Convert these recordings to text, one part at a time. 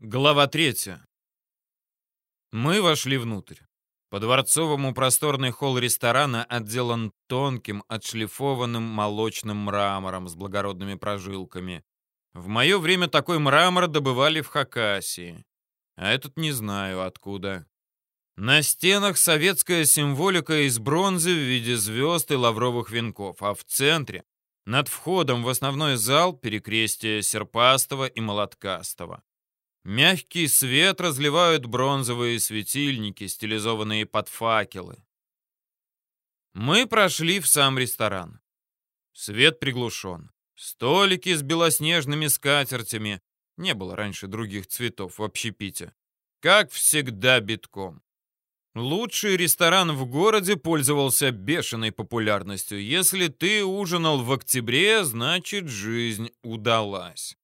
Глава третья. Мы вошли внутрь. По дворцовому просторный холл ресторана отделан тонким, отшлифованным молочным мрамором с благородными прожилками. В мое время такой мрамор добывали в Хакасии. А этот не знаю откуда. На стенах советская символика из бронзы в виде звезд и лавровых венков, а в центре, над входом в основной зал, перекрестие серпастого и молоткастого. Мягкий свет разливают бронзовые светильники, стилизованные под факелы. Мы прошли в сам ресторан. Свет приглушен. Столики с белоснежными скатертями. Не было раньше других цветов в общепите. Как всегда битком. Лучший ресторан в городе пользовался бешеной популярностью. Если ты ужинал в октябре, значит жизнь удалась.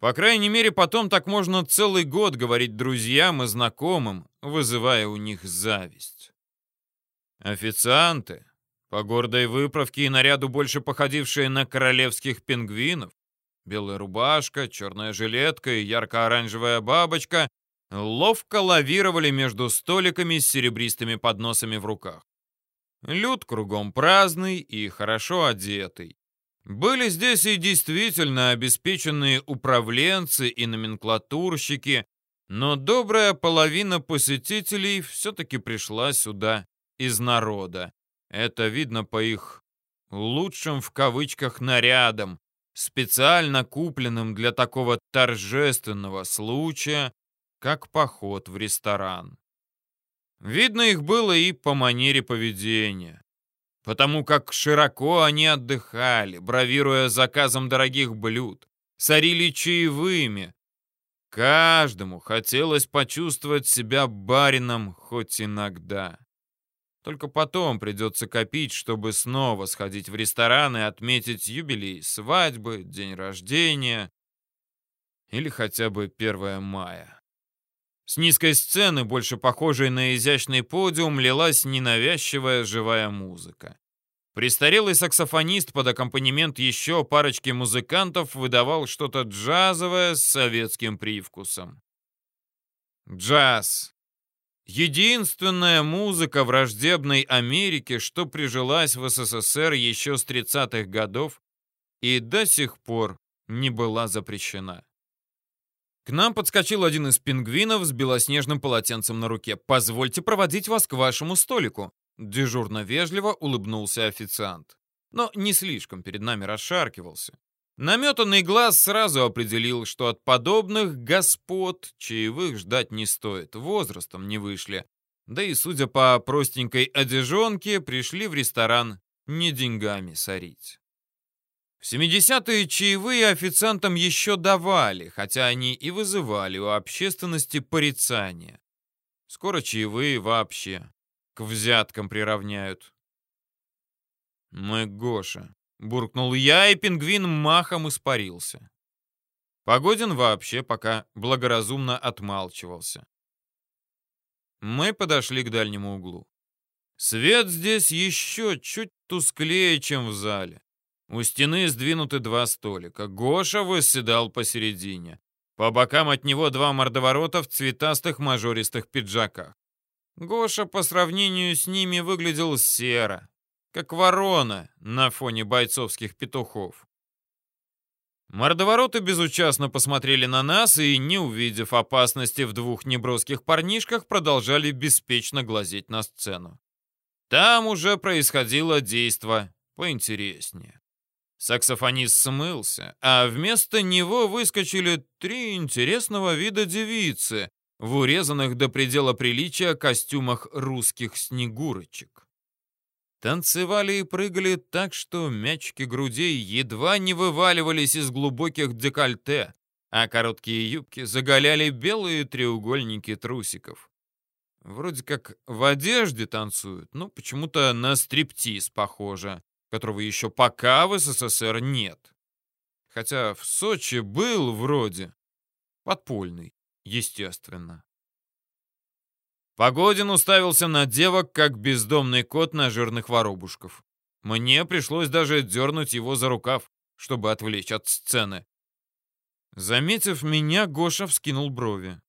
По крайней мере, потом так можно целый год говорить друзьям и знакомым, вызывая у них зависть. Официанты, по гордой выправке и наряду больше походившие на королевских пингвинов, белая рубашка, черная жилетка и ярко-оранжевая бабочка, ловко лавировали между столиками с серебристыми подносами в руках. Люд кругом праздный и хорошо одетый. Были здесь и действительно обеспеченные управленцы и номенклатурщики, но добрая половина посетителей все-таки пришла сюда из народа. Это видно по их «лучшим» в кавычках нарядам, специально купленным для такого торжественного случая, как поход в ресторан. Видно их было и по манере поведения потому как широко они отдыхали, бравируя заказом дорогих блюд, сорили чаевыми. Каждому хотелось почувствовать себя барином хоть иногда. Только потом придется копить, чтобы снова сходить в ресторан и отметить юбилей, свадьбы, день рождения или хотя бы 1 мая. С низкой сцены, больше похожей на изящный подиум, лилась ненавязчивая живая музыка. Престарелый саксофонист под аккомпанемент еще парочки музыкантов выдавал что-то джазовое с советским привкусом. Джаз. Единственная музыка враждебной Америки, что прижилась в СССР еще с 30-х годов и до сих пор не была запрещена. К нам подскочил один из пингвинов с белоснежным полотенцем на руке. «Позвольте проводить вас к вашему столику». Дежурно вежливо улыбнулся официант. Но не слишком перед нами расшаркивался. Наметанный глаз сразу определил, что от подобных господ чаевых ждать не стоит, возрастом не вышли. Да и, судя по простенькой одежонке, пришли в ресторан не деньгами сорить. В 70-е чаевые официантам еще давали, хотя они и вызывали у общественности порицание. Скоро чаевые вообще к взяткам приравняют. «Мы Гоша», — буркнул я, и пингвин махом испарился. Погодин вообще пока благоразумно отмалчивался. Мы подошли к дальнему углу. Свет здесь еще чуть тусклее, чем в зале. У стены сдвинуты два столика. Гоша восседал посередине. По бокам от него два мордоворота в цветастых мажористых пиджаках. Гоша по сравнению с ними выглядел серо, как ворона на фоне бойцовских петухов. Мордовороты безучастно посмотрели на нас и, не увидев опасности в двух неброских парнишках, продолжали беспечно глазеть на сцену. Там уже происходило действо поинтереснее. Саксофонист смылся, а вместо него выскочили три интересного вида девицы в урезанных до предела приличия костюмах русских снегурочек. Танцевали и прыгали так, что мячики грудей едва не вываливались из глубоких декольте, а короткие юбки заголяли белые треугольники трусиков. Вроде как в одежде танцуют, но почему-то на стриптиз похоже которого еще пока в СССР нет. Хотя в Сочи был вроде подпольный, естественно. Погодин уставился на девок, как бездомный кот на жирных воробушков. Мне пришлось даже дернуть его за рукав, чтобы отвлечь от сцены. Заметив меня, Гоша вскинул брови.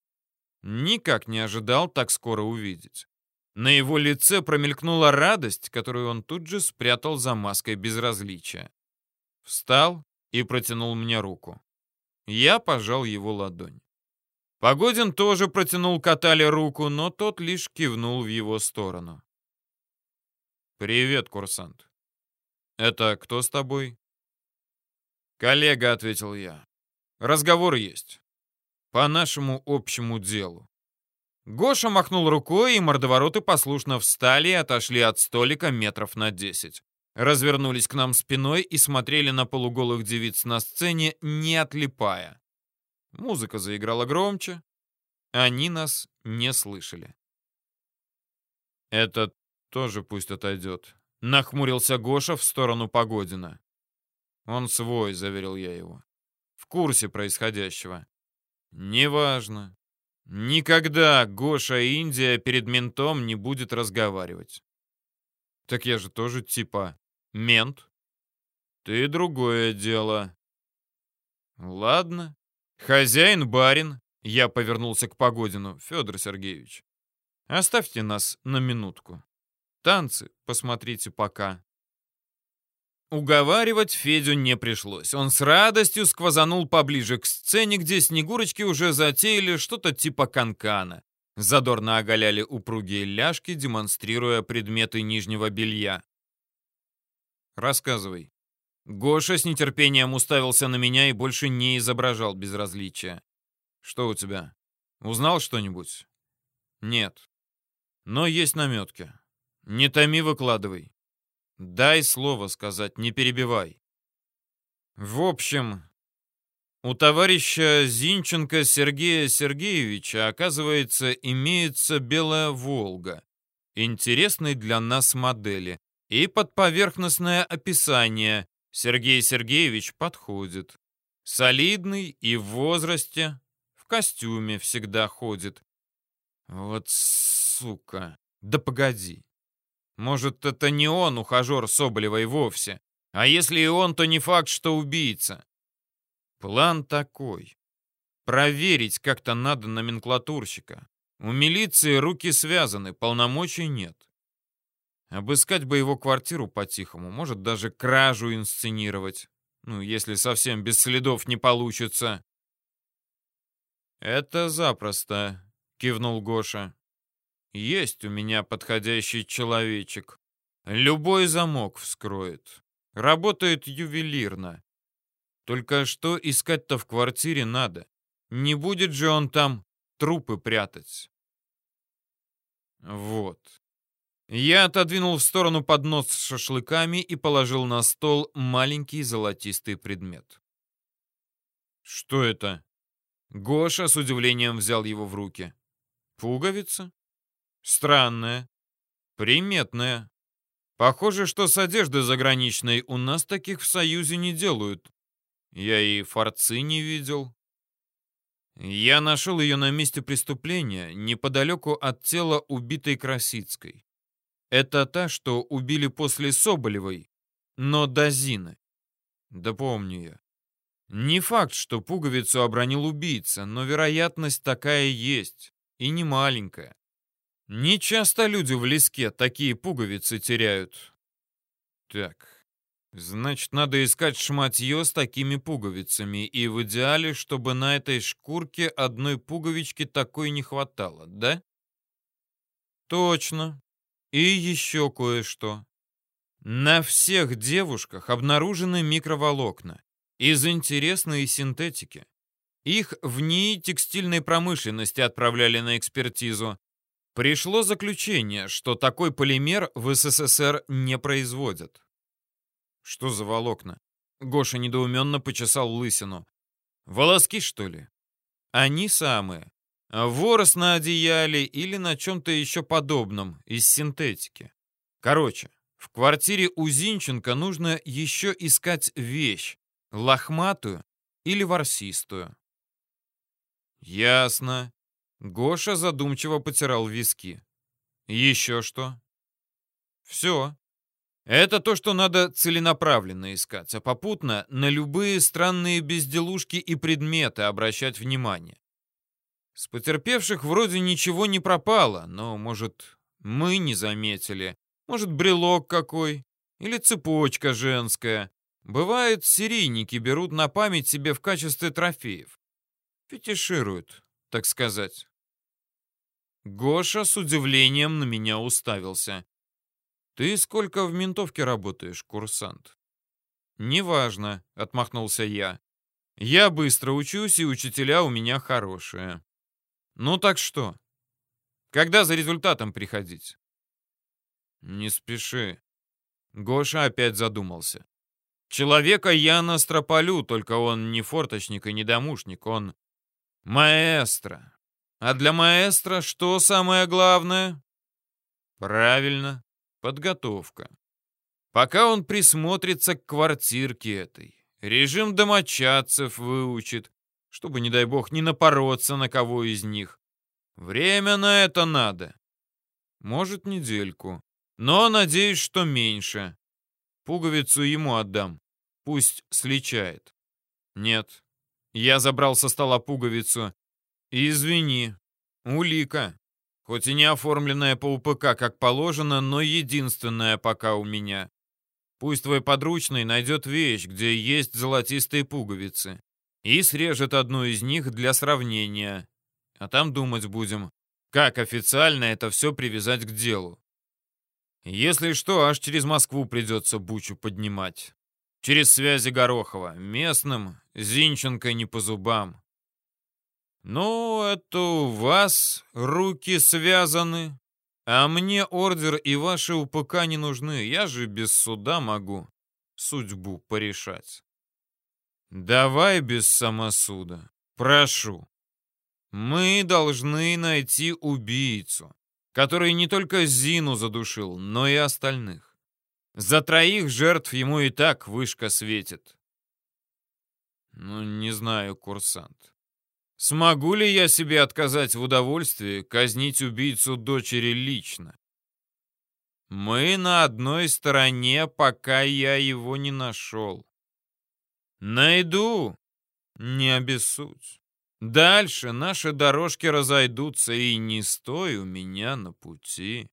Никак не ожидал так скоро увидеть. На его лице промелькнула радость, которую он тут же спрятал за маской безразличия. Встал и протянул мне руку. Я пожал его ладонь. Погодин тоже протянул Катале руку, но тот лишь кивнул в его сторону. «Привет, курсант. Это кто с тобой?» «Коллега», — ответил я. «Разговор есть. По нашему общему делу». Гоша махнул рукой, и мордовороты послушно встали и отошли от столика метров на десять. Развернулись к нам спиной и смотрели на полуголых девиц на сцене, не отлипая. Музыка заиграла громче. Они нас не слышали. «Этот тоже пусть отойдет», — нахмурился Гоша в сторону Погодина. «Он свой», — заверил я его. «В курсе происходящего». «Неважно. Никогда Гоша Индия перед ментом не будет разговаривать». «Так я же тоже типа мент». «Ты другое дело». «Ладно. Хозяин барин». Я повернулся к Погодину. «Федор Сергеевич, оставьте нас на минутку. Танцы посмотрите пока». Уговаривать Федю не пришлось. Он с радостью сквозанул поближе к сцене, где снегурочки уже затеяли что-то типа канкана. Задорно оголяли упругие ляжки, демонстрируя предметы нижнего белья. «Рассказывай». Гоша с нетерпением уставился на меня и больше не изображал безразличия. «Что у тебя? Узнал что-нибудь?» «Нет. Но есть наметки. Не томи, выкладывай. Дай слово сказать, не перебивай. В общем, у товарища Зинченко Сергея Сергеевича, оказывается, имеется белая «Волга», интересной для нас модели, и подповерхностное описание Сергей Сергеевич подходит. Солидный и в возрасте, в костюме всегда ходит. Вот сука, да погоди. Может, это не он, ухажер Соболевой, вовсе. А если и он, то не факт, что убийца. План такой. Проверить как-то надо номенклатурщика. У милиции руки связаны, полномочий нет. Обыскать бы его квартиру по-тихому, может даже кражу инсценировать. Ну, если совсем без следов не получится. «Это запросто», — кивнул Гоша. Есть у меня подходящий человечек. Любой замок вскроет. Работает ювелирно. Только что искать-то в квартире надо. Не будет же он там трупы прятать. Вот. Я отодвинул в сторону поднос с шашлыками и положил на стол маленький золотистый предмет. Что это? Гоша с удивлением взял его в руки. Пуговица? Странная. Приметная. Похоже, что с одеждой заграничной у нас таких в Союзе не делают. Я и форцы не видел. Я нашел ее на месте преступления, неподалеку от тела убитой Красицкой. Это та, что убили после Соболевой, но до Зины. Да помню я. Не факт, что пуговицу обронил убийца, но вероятность такая есть, и не маленькая. Не часто люди в леске такие пуговицы теряют. Так, значит, надо искать шматье с такими пуговицами, и в идеале, чтобы на этой шкурке одной пуговички такой не хватало, да? Точно. И еще кое-что. На всех девушках обнаружены микроволокна из интересной синтетики. Их в НИИ текстильной промышленности отправляли на экспертизу, Пришло заключение, что такой полимер в СССР не производят. Что за волокна? Гоша недоуменно почесал лысину. Волоски, что ли? Они самые. Ворос на одеяле или на чем-то еще подобном, из синтетики. Короче, в квартире у Зинченко нужно еще искать вещь, лохматую или ворсистую. Ясно. Гоша задумчиво потирал виски. «Еще что?» «Все. Это то, что надо целенаправленно искать, а попутно на любые странные безделушки и предметы обращать внимание. С потерпевших вроде ничего не пропало, но, может, мы не заметили. Может, брелок какой? Или цепочка женская. Бывает, серийники берут на память себе в качестве трофеев. Фетишируют, так сказать. Гоша с удивлением на меня уставился. «Ты сколько в ментовке работаешь, курсант?» «Неважно», — отмахнулся я. «Я быстро учусь, и учителя у меня хорошие». «Ну так что? Когда за результатом приходить?» «Не спеши». Гоша опять задумался. «Человека я настрополю, только он не форточник и не домушник, он маэстро. А для маэстро что самое главное?» «Правильно, подготовка. Пока он присмотрится к квартирке этой, режим домочадцев выучит, чтобы, не дай бог, не напороться на кого из них. Время на это надо. Может, недельку. Но надеюсь, что меньше. Пуговицу ему отдам. Пусть сличает. Нет. Я забрал со стола пуговицу. Извини. Улика. Хоть и не оформленная по УПК как положено, но единственная пока у меня. Пусть твой подручный найдет вещь, где есть золотистые пуговицы, и срежет одну из них для сравнения. А там думать будем, как официально это все привязать к делу. Если что, аж через Москву придется бучу поднимать. Через связи Горохова. Местным Зинченко не по зубам. «Ну, это у вас руки связаны, а мне ордер и ваши УПК не нужны. Я же без суда могу судьбу порешать». «Давай без самосуда. Прошу. Мы должны найти убийцу, который не только Зину задушил, но и остальных. За троих жертв ему и так вышка светит». «Ну, не знаю, курсант. Смогу ли я себе отказать в удовольствии казнить убийцу дочери лично? Мы на одной стороне, пока я его не нашел. Найду, не обессудь. Дальше наши дорожки разойдутся, и не стой у меня на пути.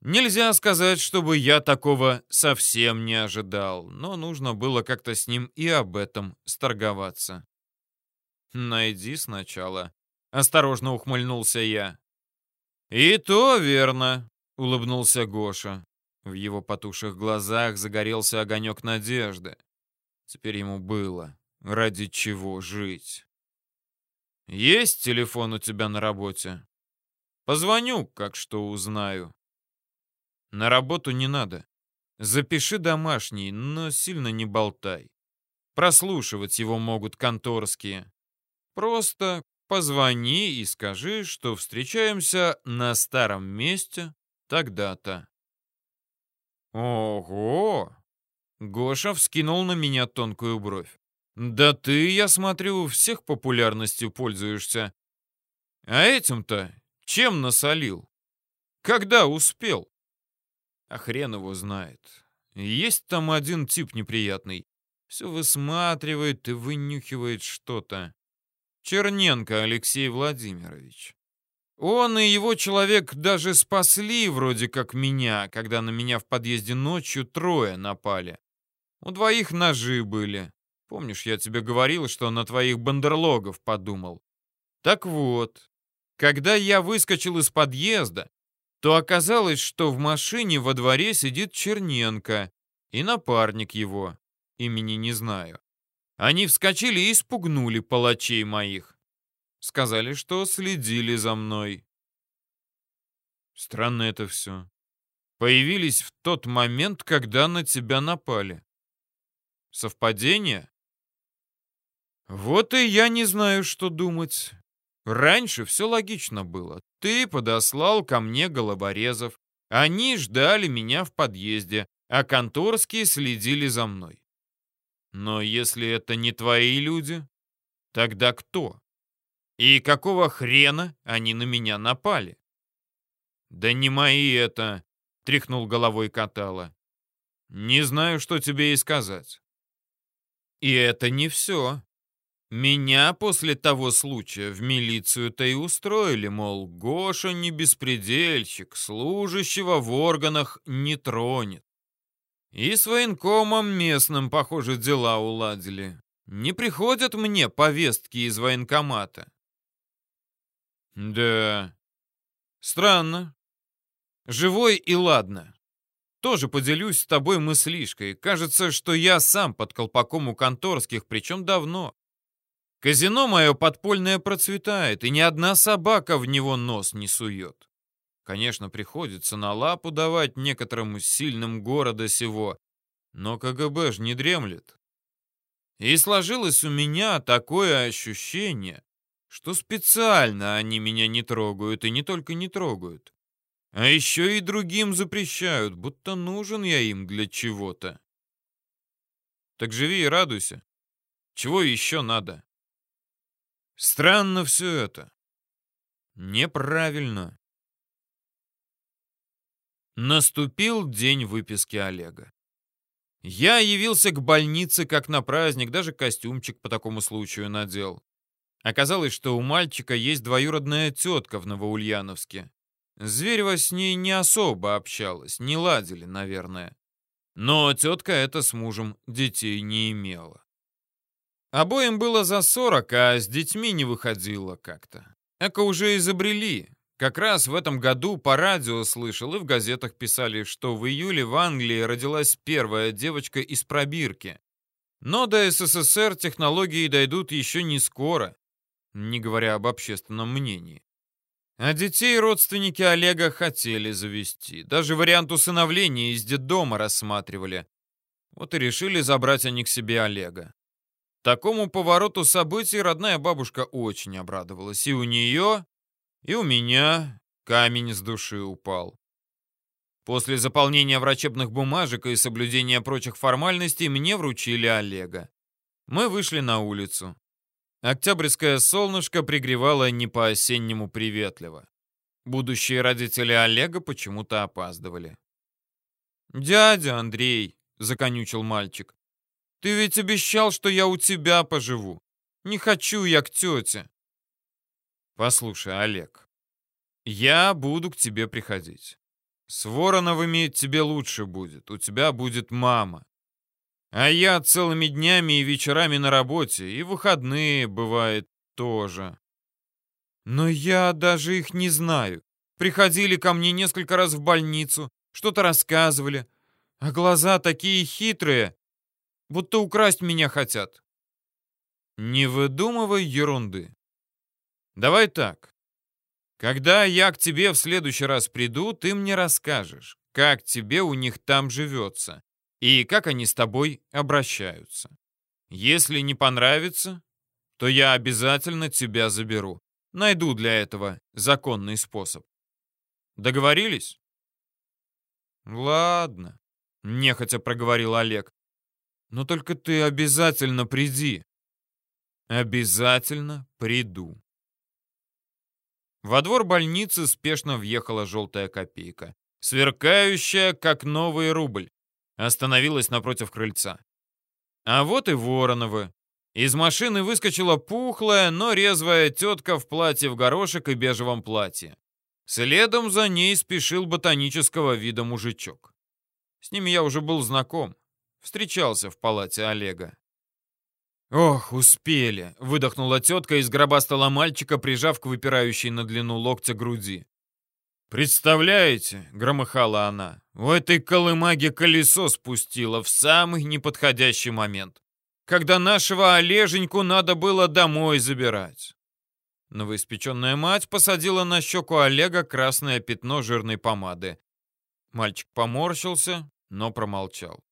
Нельзя сказать, чтобы я такого совсем не ожидал, но нужно было как-то с ним и об этом сторговаться. «Найди сначала», — осторожно ухмыльнулся я. «И то верно», — улыбнулся Гоша. В его потухших глазах загорелся огонек надежды. Теперь ему было ради чего жить. «Есть телефон у тебя на работе?» «Позвоню, как что узнаю». «На работу не надо. Запиши домашний, но сильно не болтай. Прослушивать его могут конторские. Просто позвони и скажи, что встречаемся на старом месте тогда-то. Ого! Гоша вскинул на меня тонкую бровь. Да ты, я смотрю, всех популярностью пользуешься. А этим-то чем насолил? Когда успел? А хрен его знает. Есть там один тип неприятный. Все высматривает и вынюхивает что-то. Черненко Алексей Владимирович. Он и его человек даже спасли вроде как меня, когда на меня в подъезде ночью трое напали. У двоих ножи были. Помнишь, я тебе говорил, что на твоих бандерлогов подумал? Так вот, когда я выскочил из подъезда, то оказалось, что в машине во дворе сидит Черненко и напарник его, имени не знаю. Они вскочили и испугнули палачей моих. Сказали, что следили за мной. Странно это все. Появились в тот момент, когда на тебя напали. Совпадение? Вот и я не знаю, что думать. Раньше все логично было. Ты подослал ко мне голоборезов. Они ждали меня в подъезде, а конторские следили за мной. Но если это не твои люди, тогда кто? И какого хрена они на меня напали? Да не мои это. — тряхнул головой Катала. «Не знаю, что тебе и сказать». И это не все. Меня после того случая в милицию-то и устроили, мол, Гоша не беспредельщик, служащего в органах не тронет. И с военкомом местным, похоже, дела уладили. Не приходят мне повестки из военкомата. Да, странно. Живой и ладно. Тоже поделюсь с тобой мыслишкой. Кажется, что я сам под колпаком у конторских, причем давно. Казино мое подпольное процветает, и ни одна собака в него нос не сует. Конечно, приходится на лапу давать некоторым сильным города сего, но КГБ ж не дремлет. И сложилось у меня такое ощущение, что специально они меня не трогают, и не только не трогают, а еще и другим запрещают, будто нужен я им для чего-то. Так живи и радуйся. Чего еще надо? Странно все это. Неправильно. Наступил день выписки Олега. Я явился к больнице как на праздник, даже костюмчик по такому случаю надел. Оказалось, что у мальчика есть двоюродная тетка в Новоульяновске. Зверева с ней не особо общалась, не ладили, наверное. Но тетка эта с мужем детей не имела. Обоим было за сорок, а с детьми не выходило как-то. Эко уже изобрели. Как раз в этом году по радио слышал и в газетах писали, что в июле в Англии родилась первая девочка из пробирки. Но до СССР технологии дойдут еще не скоро, не говоря об общественном мнении. А детей родственники Олега хотели завести. Даже вариант усыновления из детдома рассматривали. Вот и решили забрать они к себе Олега. Такому повороту событий родная бабушка очень обрадовалась. И у нее, и у меня камень с души упал. После заполнения врачебных бумажек и соблюдения прочих формальностей мне вручили Олега. Мы вышли на улицу. Октябрьское солнышко пригревало не по-осеннему приветливо. Будущие родители Олега почему-то опаздывали. «Дядя Андрей», — законючил мальчик, — «ты ведь обещал, что я у тебя поживу. Не хочу я к тете». «Послушай, Олег, я буду к тебе приходить. С Вороновыми тебе лучше будет, у тебя будет мама. А я целыми днями и вечерами на работе, и выходные, бывает, тоже. Но я даже их не знаю. Приходили ко мне несколько раз в больницу, что-то рассказывали. А глаза такие хитрые, будто украсть меня хотят. Не выдумывай ерунды. Давай так. Когда я к тебе в следующий раз приду, ты мне расскажешь, как тебе у них там живется и как они с тобой обращаются. Если не понравится, то я обязательно тебя заберу. Найду для этого законный способ. Договорились? Ладно, нехотя проговорил Олег. Но только ты обязательно приди. Обязательно приду. Во двор больницы спешно въехала желтая копейка, сверкающая, как новый рубль остановилась напротив крыльца. А вот и Вороновы. Из машины выскочила пухлая, но резвая тетка в платье в горошек и бежевом платье. Следом за ней спешил ботанического вида мужичок. С ними я уже был знаком. Встречался в палате Олега. «Ох, успели!» — выдохнула тетка гроба стола мальчика, прижав к выпирающей на длину локтя груди. «Представляете?» — громыхала она. «У этой колымаги колесо спустило в самый неподходящий момент, когда нашего Олеженьку надо было домой забирать». Новоиспеченная мать посадила на щеку Олега красное пятно жирной помады. Мальчик поморщился, но промолчал.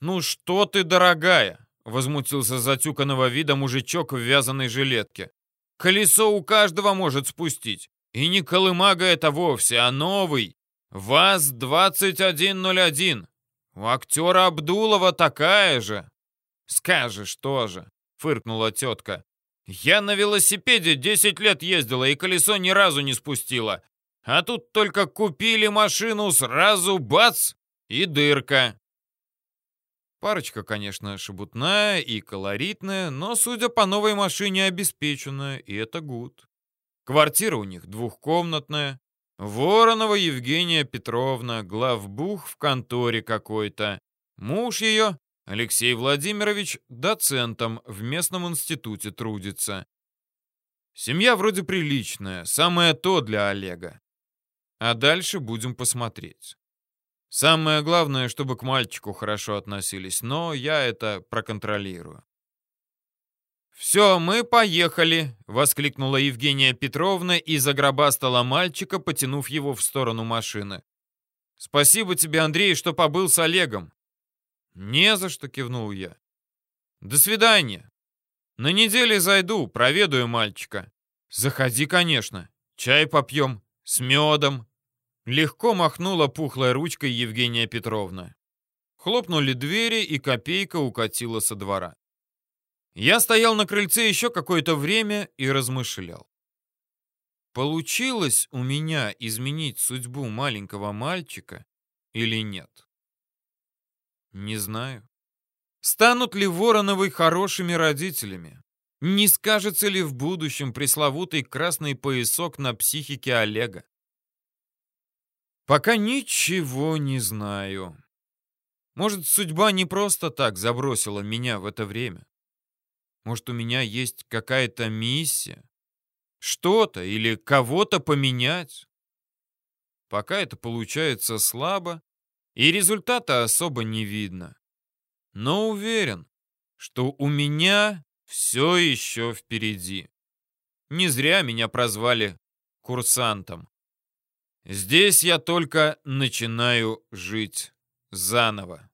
«Ну что ты, дорогая!» — возмутился затюканного вида мужичок в вязаной жилетке. «Колесо у каждого может спустить. И не колымага это вовсе, а новый. ВАЗ-2101. У актера Абдулова такая же. Скажешь тоже, фыркнула тетка. Я на велосипеде 10 лет ездила и колесо ни разу не спустила. А тут только купили машину, сразу бац, и дырка. Парочка, конечно, шебутная и колоритная, но, судя по новой машине, обеспеченная, и это гуд. Квартира у них двухкомнатная. Воронова Евгения Петровна, главбух в конторе какой-то. Муж ее, Алексей Владимирович, доцентом в местном институте трудится. Семья вроде приличная, самое то для Олега. А дальше будем посмотреть. Самое главное, чтобы к мальчику хорошо относились, но я это проконтролирую. «Все, мы поехали!» — воскликнула Евгения Петровна и загробастала мальчика, потянув его в сторону машины. «Спасибо тебе, Андрей, что побыл с Олегом». «Не за что», — кивнул я. «До свидания. На неделе зайду, проведаю мальчика». «Заходи, конечно. Чай попьем. С медом». Легко махнула пухлой ручкой Евгения Петровна. Хлопнули двери, и копейка укатила со двора. Я стоял на крыльце еще какое-то время и размышлял. Получилось у меня изменить судьбу маленького мальчика или нет? Не знаю. Станут ли Вороновы хорошими родителями? Не скажется ли в будущем пресловутый красный поясок на психике Олега? Пока ничего не знаю. Может, судьба не просто так забросила меня в это время? Может, у меня есть какая-то миссия? Что-то или кого-то поменять? Пока это получается слабо, и результата особо не видно. Но уверен, что у меня все еще впереди. Не зря меня прозвали курсантом. Здесь я только начинаю жить заново.